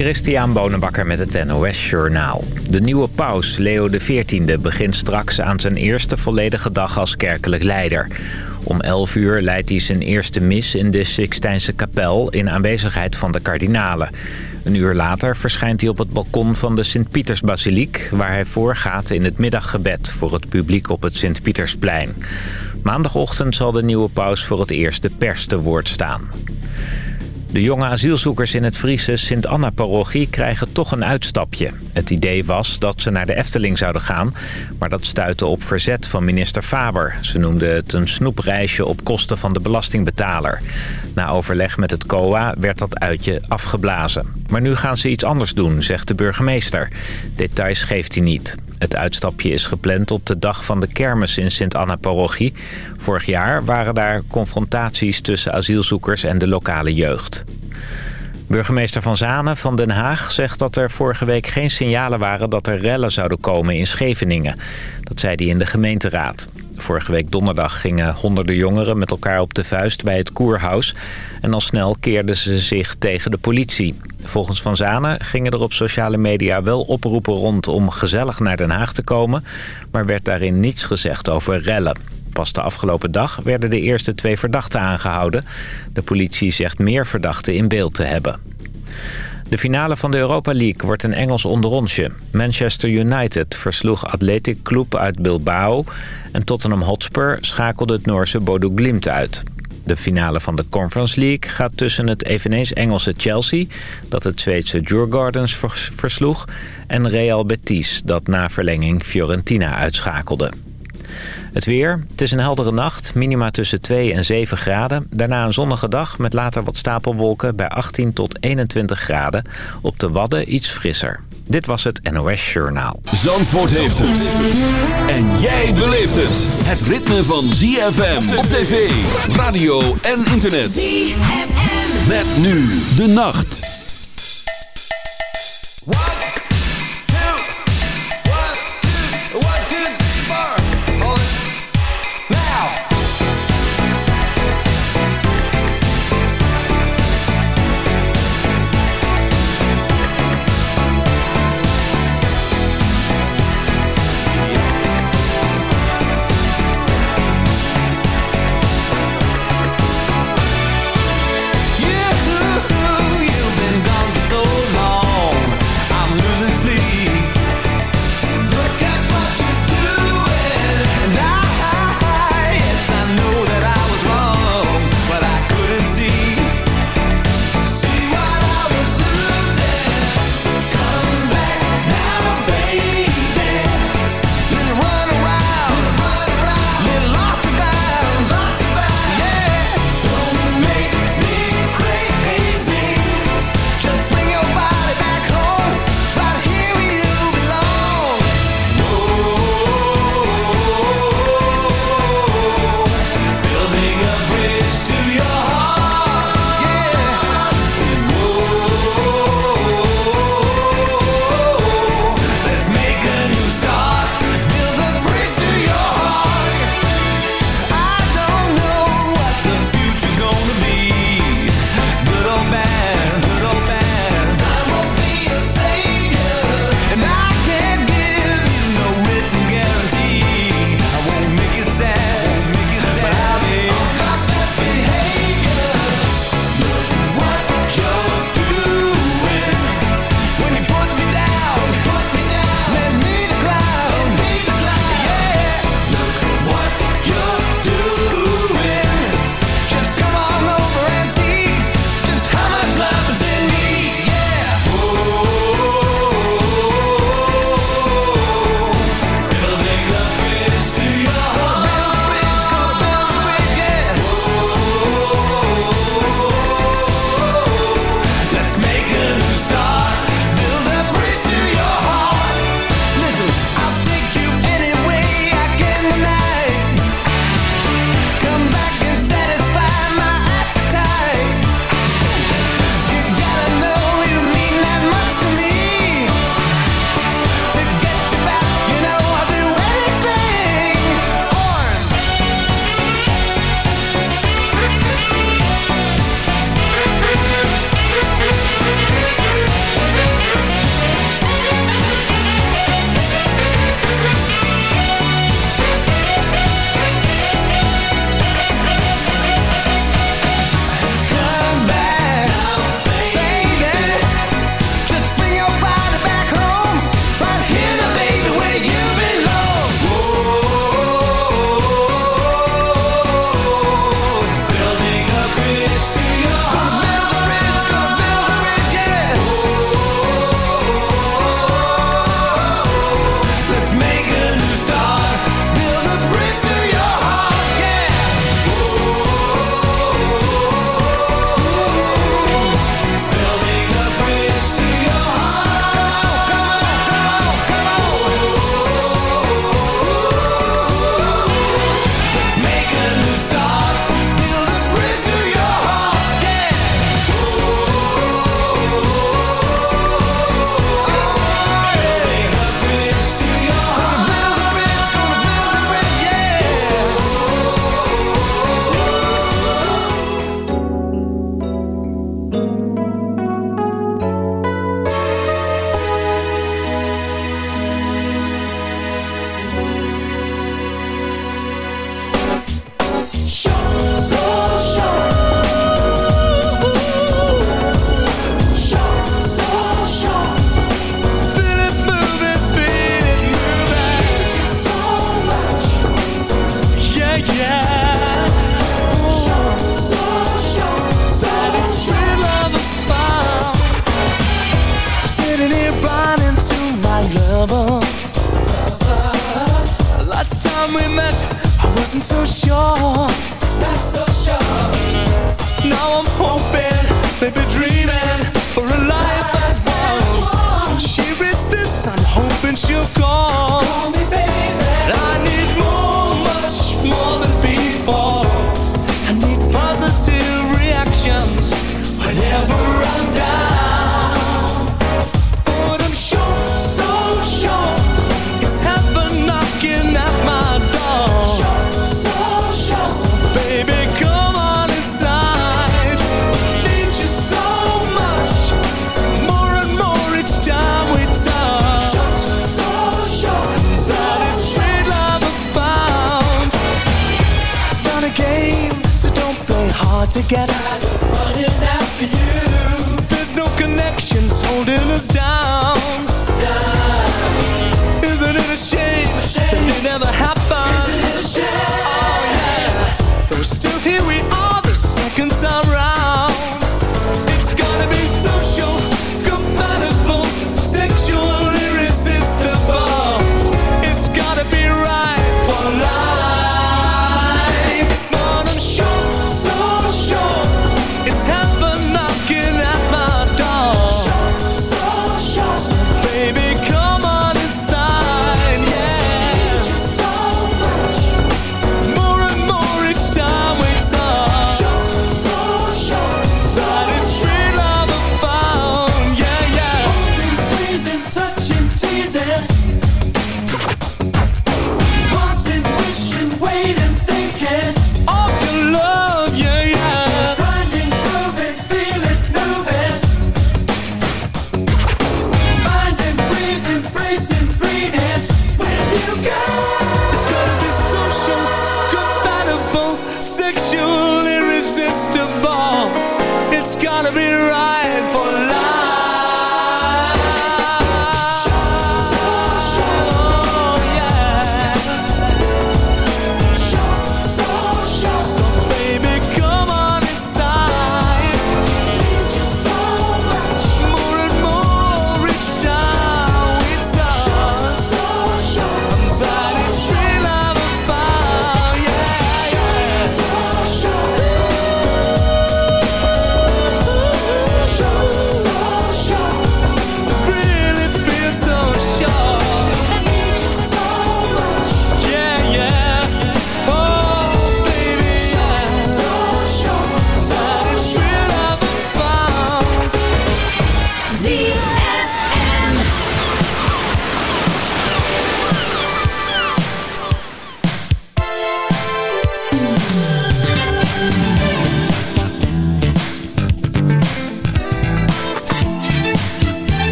Christian Bonenbakker met het NOS Journaal. De nieuwe paus, Leo XIV, begint straks aan zijn eerste volledige dag als kerkelijk leider. Om 11 uur leidt hij zijn eerste mis in de Sixtijnse kapel in aanwezigheid van de kardinalen. Een uur later verschijnt hij op het balkon van de Sint-Pietersbasiliek... waar hij voorgaat in het middaggebed voor het publiek op het Sint-Pietersplein. Maandagochtend zal de nieuwe paus voor het eerst de pers te woord staan. De jonge asielzoekers in het Friese Sint-Anna-parochie krijgen toch een uitstapje. Het idee was dat ze naar de Efteling zouden gaan, maar dat stuitte op verzet van minister Faber. Ze noemde het een snoepreisje op kosten van de belastingbetaler. Na overleg met het COA werd dat uitje afgeblazen. Maar nu gaan ze iets anders doen, zegt de burgemeester. Details geeft hij niet. Het uitstapje is gepland op de dag van de kermis in Sint-Anna-parochie. Vorig jaar waren daar confrontaties tussen asielzoekers en de lokale jeugd. Burgemeester Van Zanen van Den Haag zegt dat er vorige week geen signalen waren dat er rellen zouden komen in Scheveningen. Dat zei hij in de gemeenteraad. Vorige week donderdag gingen honderden jongeren met elkaar op de vuist bij het Koerhuis. En al snel keerden ze zich tegen de politie. Volgens Van Zanen gingen er op sociale media wel oproepen rond om gezellig naar Den Haag te komen. Maar werd daarin niets gezegd over rellen. Pas de afgelopen dag werden de eerste twee verdachten aangehouden. De politie zegt meer verdachten in beeld te hebben. De finale van de Europa League wordt een Engels onderrondje. Manchester United versloeg Athletic Club uit Bilbao... en Tottenham Hotspur schakelde het Noorse Bodo Glimt uit. De finale van de Conference League gaat tussen het eveneens Engelse Chelsea... dat het Zweedse Djurgardens versloeg... en Real Betis, dat na verlenging Fiorentina uitschakelde. Het weer. Het is een heldere nacht. Minima tussen 2 en 7 graden. Daarna een zonnige dag met later wat stapelwolken bij 18 tot 21 graden. Op de Wadden iets frisser. Dit was het NOS Journaal. Zandvoort heeft het. En jij beleeft het. Het ritme van ZFM op tv, radio en internet. ZFM. Met nu de nacht. together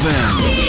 ZFM.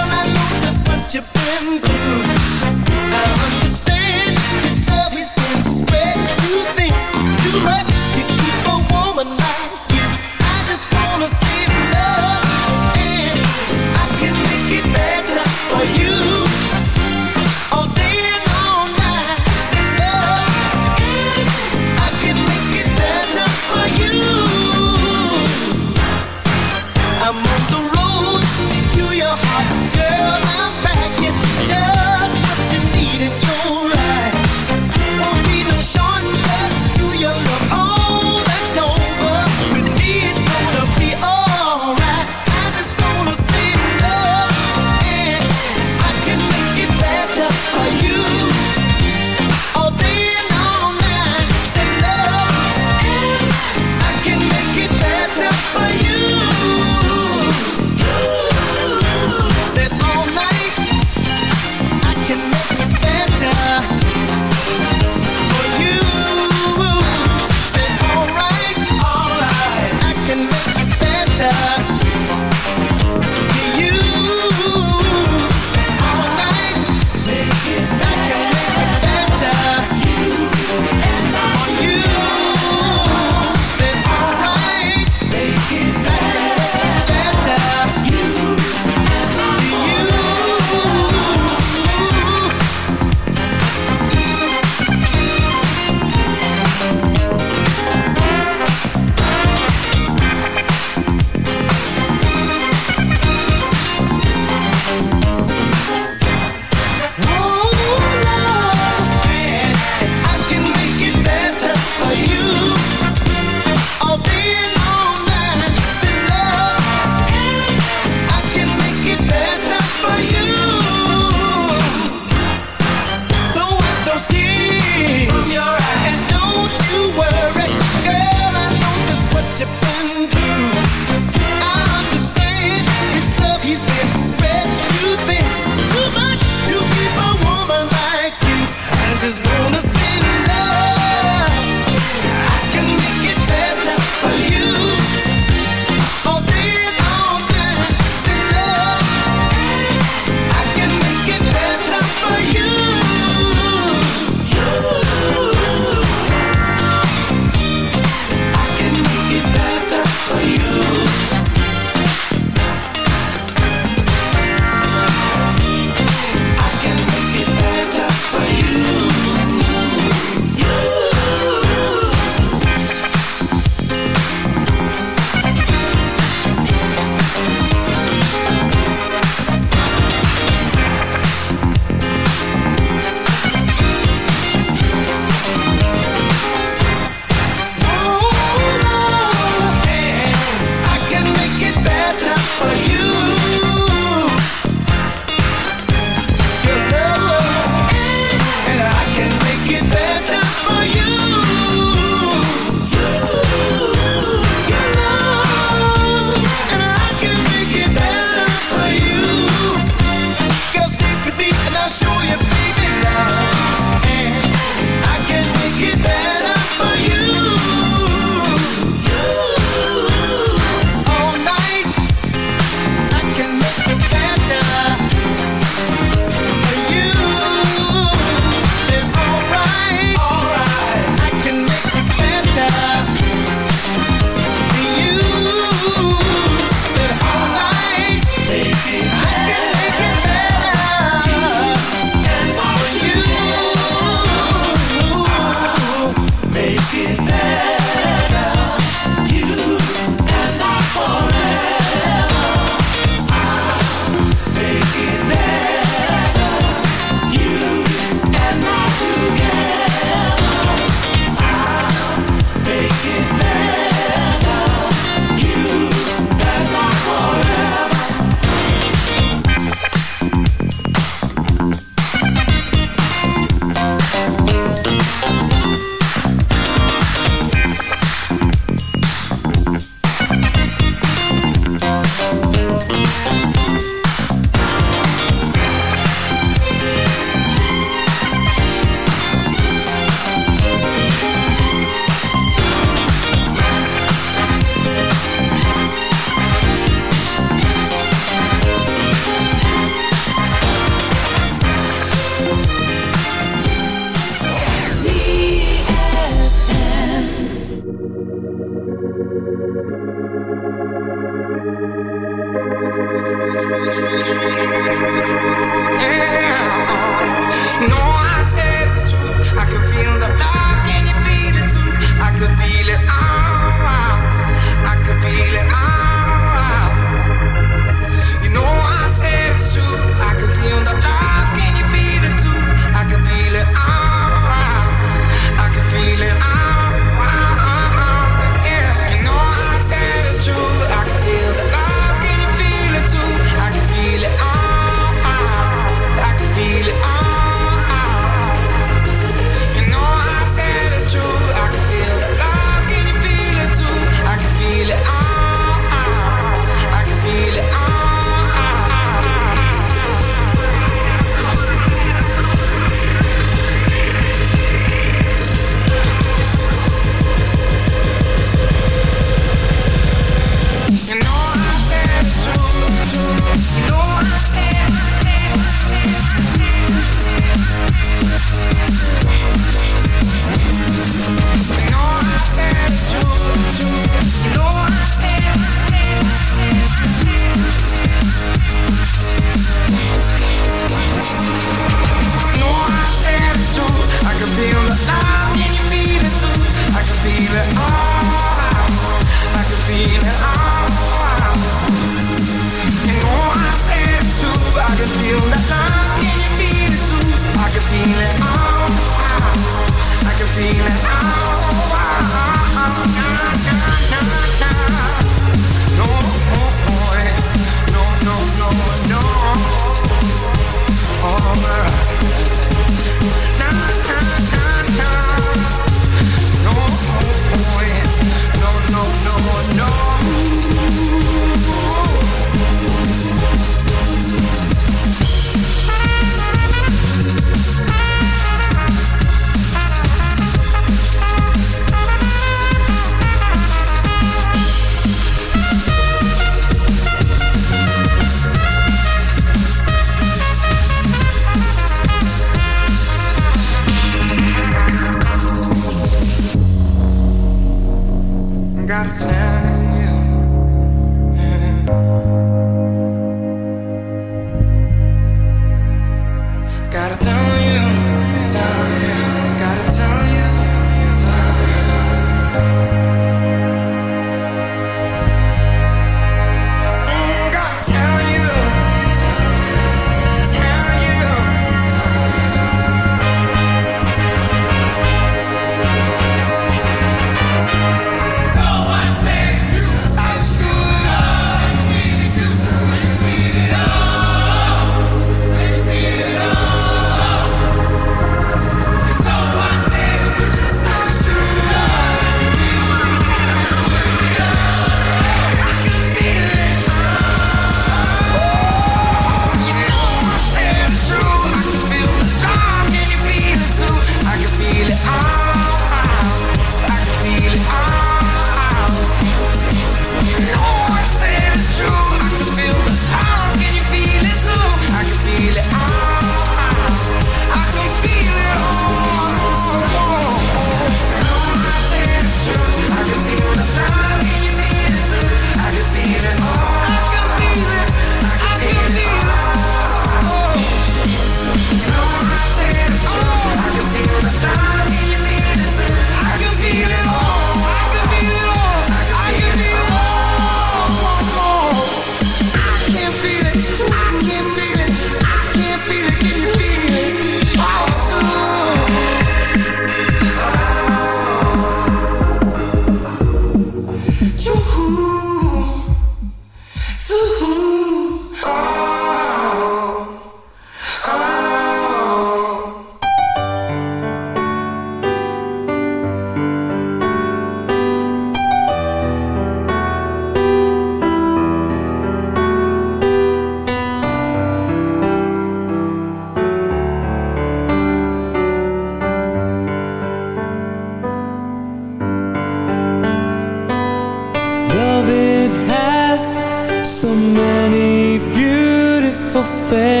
fail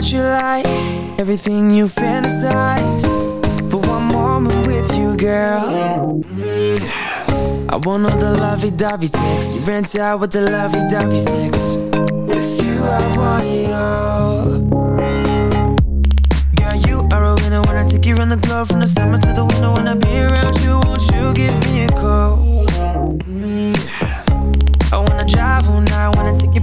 lovey-dovey sex You fantasize. For one moment with you, girl. I want all the lovey Davy Tex. rent out with the lovey-dovey sex. With you I want it all. Girl, you are a winner When I take you around the globe. From the summer to the winter When I be around you Won't you give me a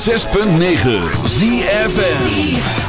106.9 ZFM.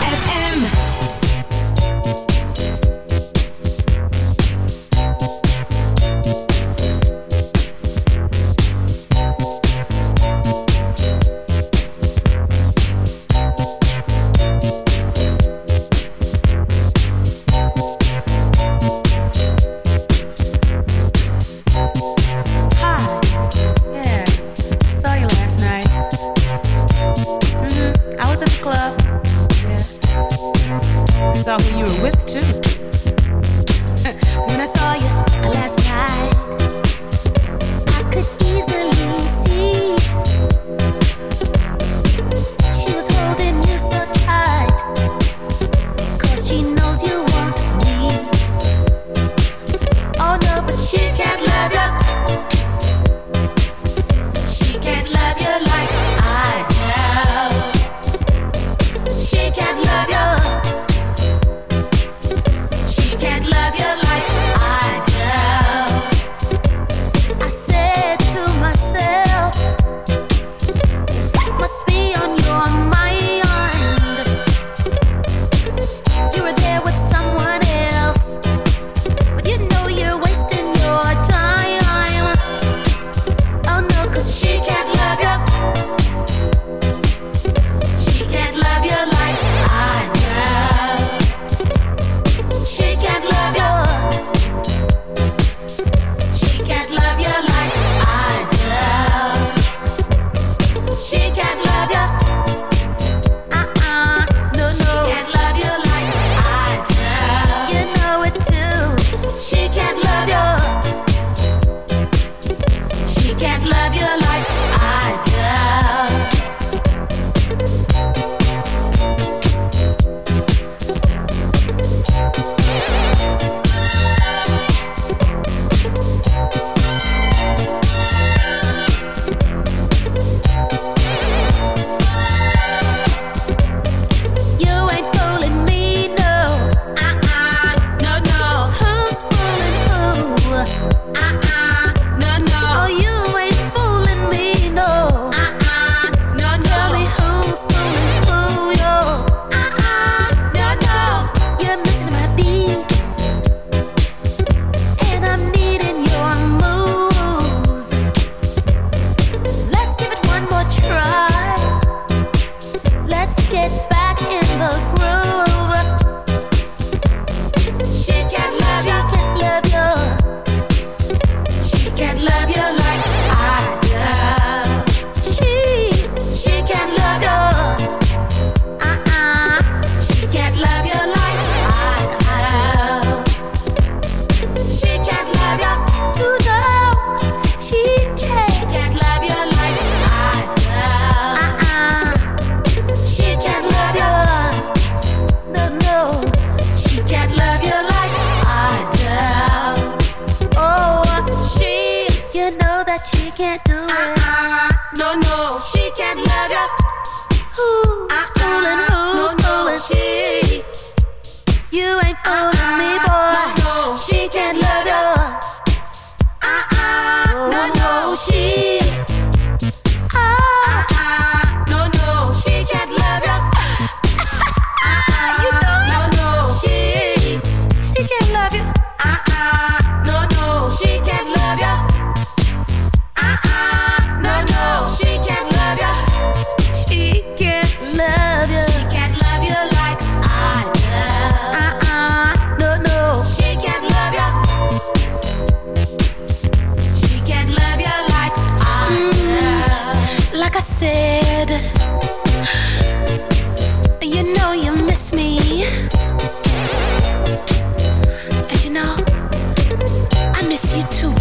you too.